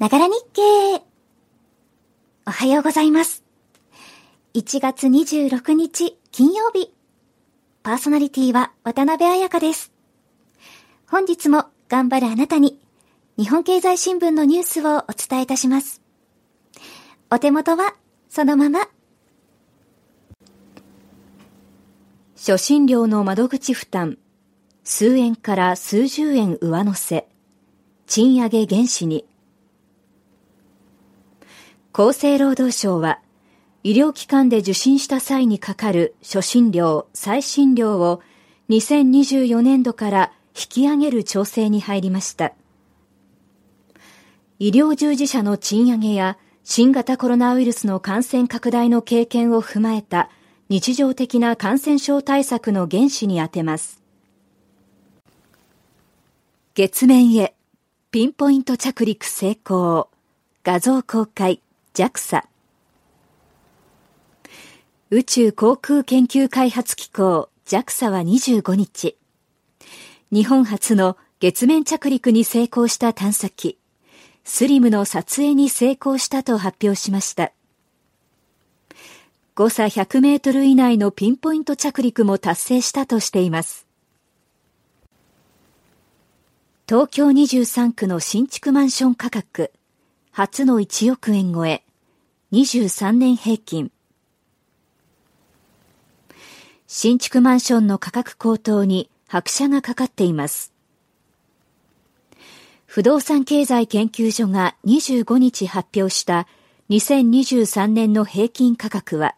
ながら日経。おはようございます。1月26日金曜日。パーソナリティは渡辺彩香です。本日も頑張るあなたに日本経済新聞のニュースをお伝えいたします。お手元はそのまま。初診料の窓口負担、数円から数十円上乗せ、賃上げ原資に。厚生労働省は、医療機関で受診した際にかかる初診料、再診料を2024年度から引き上げる調整に入りました。医療従事者の賃上げや新型コロナウイルスの感染拡大の経験を踏まえた日常的な感染症対策の原資に充てます。月面へピンポイント着陸成功画像公開 JAXA 宇宙航空研究開発機構 JAXA は25日、日本初の月面着陸に成功した探査機、スリムの撮影に成功したと発表しました。誤差100メートル以内のピンポイント着陸も達成したとしています。東京23区の新築マンション価格、初の1億円超え、23年平均。新築マンションの価格高騰に拍車がかかっています。不動産経済研究所が25日発表した2023年の平均価格は、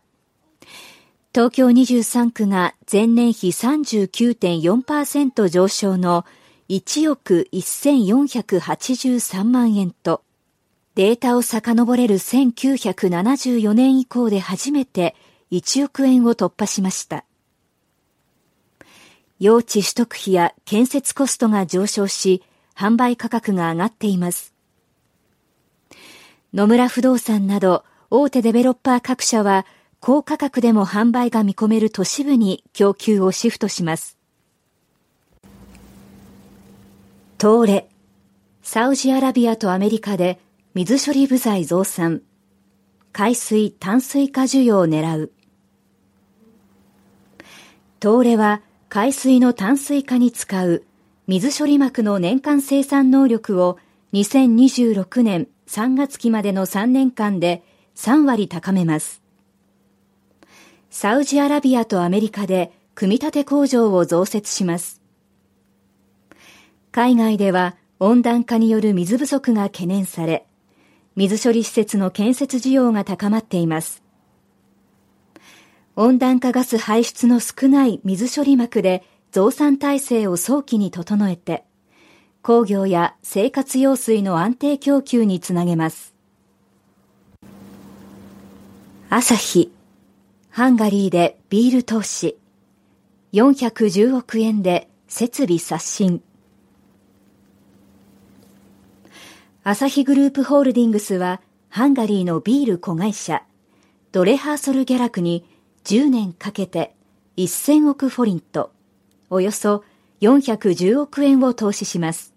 東京23区が前年比39.4%上昇の1億1483万円と、データを遡れる1974年以降で初めて1億円を突破しました。用地取得費や建設コストが上昇し、販売価格が上がっています。野村不動産など大手デベロッパー各社は高価格でも販売が見込める都市部に供給をシフトします。東レ、サウジアラビアとアメリカで水処理部材増産。海水淡水化需要を狙う。東レは海水の淡水化に使う水処理膜の年間生産能力を2026年3月期までの3年間で3割高めます。サウジアラビアとアメリカで組み立て工場を増設します。海外では温暖化による水不足が懸念され、水処理施設の建設需要が高まっています。温暖化ガス排出の少ない水処理膜で増産体制を早期に整えて、工業や生活用水の安定供給につなげます。朝日、ハンガリーでビール投資、410億円で設備刷新。アサヒグループホールディングスは、ハンガリーのビール子会社、ドレハーソルギャラクに10年かけて1000億フォリント、およそ410億円を投資します。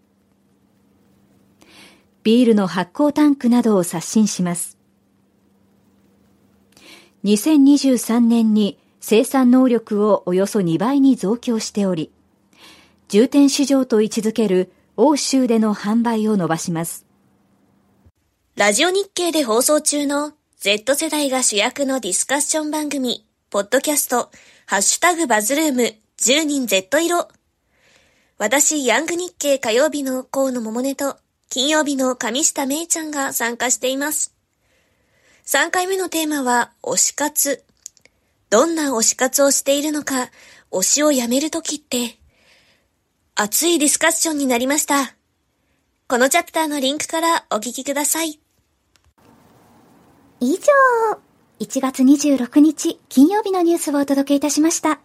ビールの発酵タンクなどを刷新します。2023年に生産能力をおよそ2倍に増強しており、重点市場と位置づける欧州での販売を伸ばします。ラジオ日経で放送中の Z 世代が主役のディスカッション番組、ポッドキャスト、ハッシュタグバズルーム10人 Z 色。私、ヤング日経火曜日の河野桃音と、金曜日の上下芽衣ちゃんが参加しています。3回目のテーマは、推し活。どんな推し活をしているのか、推しをやめるときって、熱いディスカッションになりました。このチャプターのリンクからお聞きください。以上、1月26日金曜日のニュースをお届けいたしました。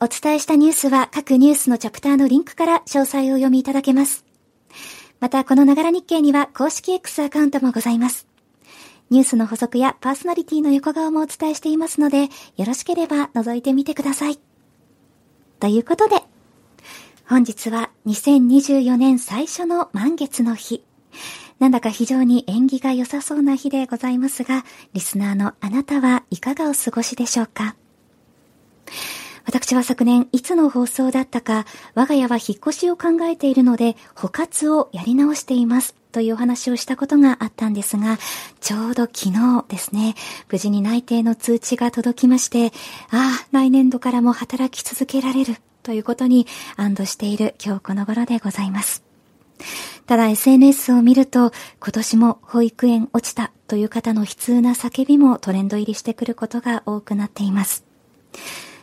お伝えしたニュースは各ニュースのチャプターのリンクから詳細を読みいただけます。また、このながら日経には公式 X アカウントもございます。ニュースの補足やパーソナリティの横顔もお伝えしていますので、よろしければ覗いてみてください。ということで、本日は2024年最初の満月の日。なんだか非常に縁起が良さそうな日でございますが、リスナーのあなたはいかがお過ごしでしょうか？私は昨年いつの放送だったか、我が家は引っ越しを考えているので、補活をやり直しています。というお話をしたことがあったんですが、ちょうど昨日ですね、無事に内定の通知が届きまして、ああ、来年度からも働き続けられるということに安堵している今日この頃でございます。ただ SNS を見ると、今年も保育園落ちたという方の悲痛な叫びもトレンド入りしてくることが多くなっています。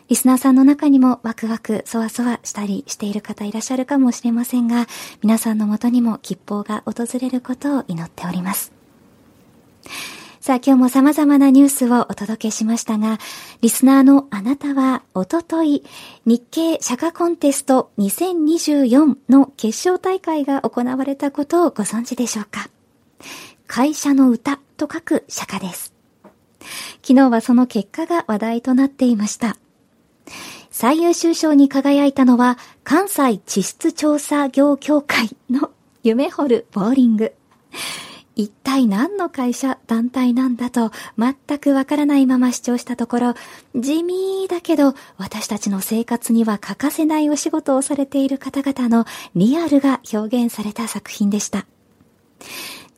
リスナーさんの中にもワクワク、そわそわしたりしている方いらっしゃるかもしれませんが、皆さんのもとにも吉報が訪れることを祈っております。さあ今日も様々なニュースをお届けしましたが、リスナーのあなたはおととい日経釈迦コンテスト2024の決勝大会が行われたことをご存知でしょうか？会社の歌と書く釈迦です。昨日はその結果が話題となっていました。最優秀賞に輝いたのは、関西地質調査業協会の夢掘るボーリング。一体何の会社、団体なんだと全くわからないまま視聴したところ、地味だけど私たちの生活には欠かせないお仕事をされている方々のリアルが表現された作品でした。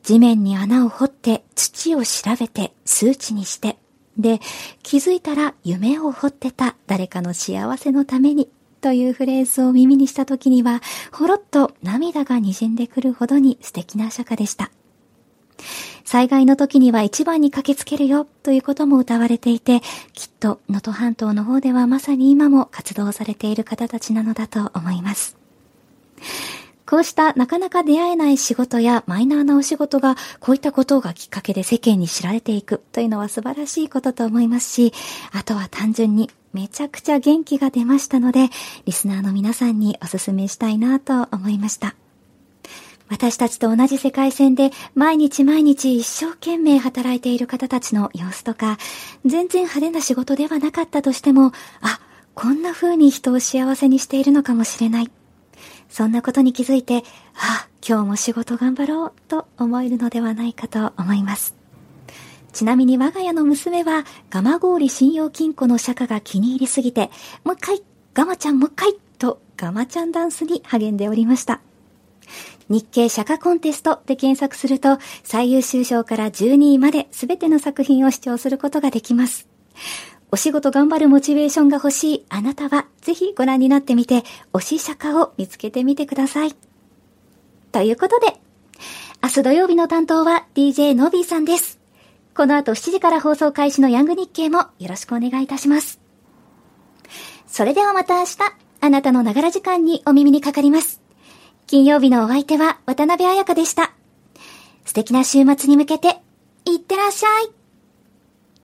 地面に穴を掘って土を調べて数値にしてで、気づいたら夢を掘ってた誰かの幸せのためにというフレーズを耳にした時には、ほろっと涙が滲んでくるほどに素敵な釈迦でした。災害の時には一番に駆けつけるよということも歌われていて、きっと能登半島の方ではまさに今も活動されている方たちなのだと思います。こうしたなかなか出会えない仕事やマイナーなお仕事がこういったことがきっかけで世間に知られていくというのは素晴らしいことと思いますし、あとは単純にめちゃくちゃ元気が出ましたので、リスナーの皆さんにお勧めしたいなと思いました。私たちと同じ世界線で毎日毎日一生懸命働いている方たちの様子とか、全然派手な仕事ではなかったとしても、あ、こんな風に人を幸せにしているのかもしれない。そんなことに気づいて、あ、今日も仕事頑張ろうと思えるのではないかと思います。ちなみに我が家の娘は、ガマゴーリ信用金庫の釈迦が気に入りすぎて、もう一回、ガマちゃんもう一回とガマちゃんダンスに励んでおりました。日経釈迦コンテストで検索すると、最優秀賞から12位まで全ての作品を視聴することができます。お仕事頑張るモチベーションが欲しいあなたは、ぜひご覧になってみて、推し釈迦を見つけてみてください。ということで、明日土曜日の担当は DJ のびーさんです。この後7時から放送開始のヤング日経もよろしくお願いいたします。それではまた明日、あなたのながら時間にお耳にかかります。金曜日のお相手は渡辺彩香でした。素敵な週末に向けて、いってらっしゃい。